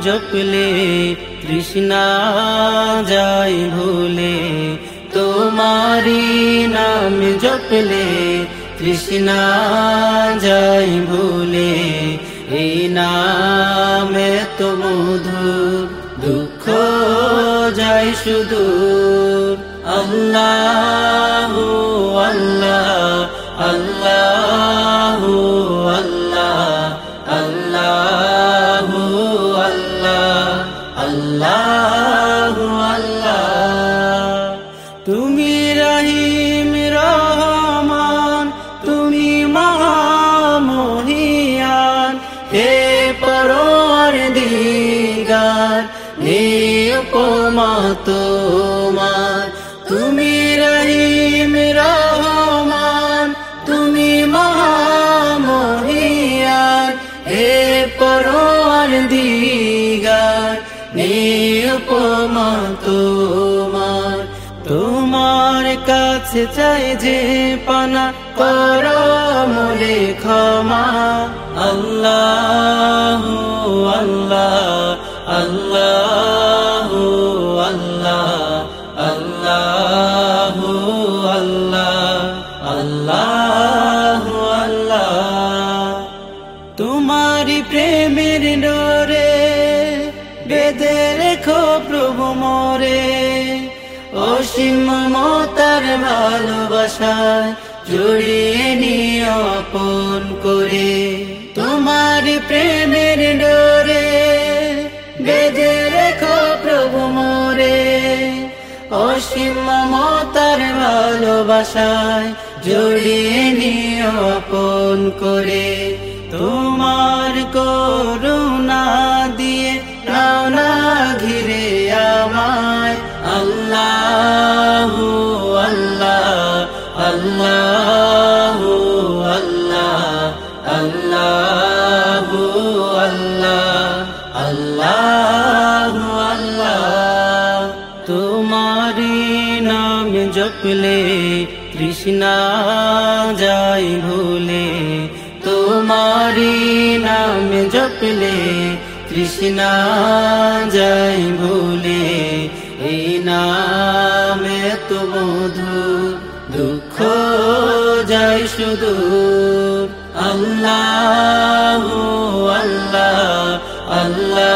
জপলে, তৃষ্ণা যায় ভুলে। তোমারি নাম জপলে, তৃষ্ণা যায় ভুলে। এই নামে তো মধুর দুঃখ যায় শুধু। আল্লাহ আল্লাহ আল্লাহ তোমার। তুমি রহিম রহমান, তুমি মহামহিয়ান হে পরোয়ার দিগার, হে উপমা তোমার। তোমার কাছে চাই যে পানা করো মোরে ক্ষমা। আল্লাহ আল্লাহ আল্লাহ আল্লাহ তোমারি প্রেমের ডোরে বেদে রেখো প্রভু মোরে। অসীম মতার ভালোবাসায় জড়িয়ে নিও আপন করে। তোমার প্রেমের অসীম মমতার ভালোবাসায় জড়িয়ে নিয়ে আপন করে। তোমার করুণা নাম জপলে তৃষ্ণা যায় ভুলে। তোমারি নাম জপলে তৃষ্ণা যায় ভুলে। এই নামে তো মধু দুঃখ যায় শুধু। আল্লাহ আল্লাহ আল্লাহ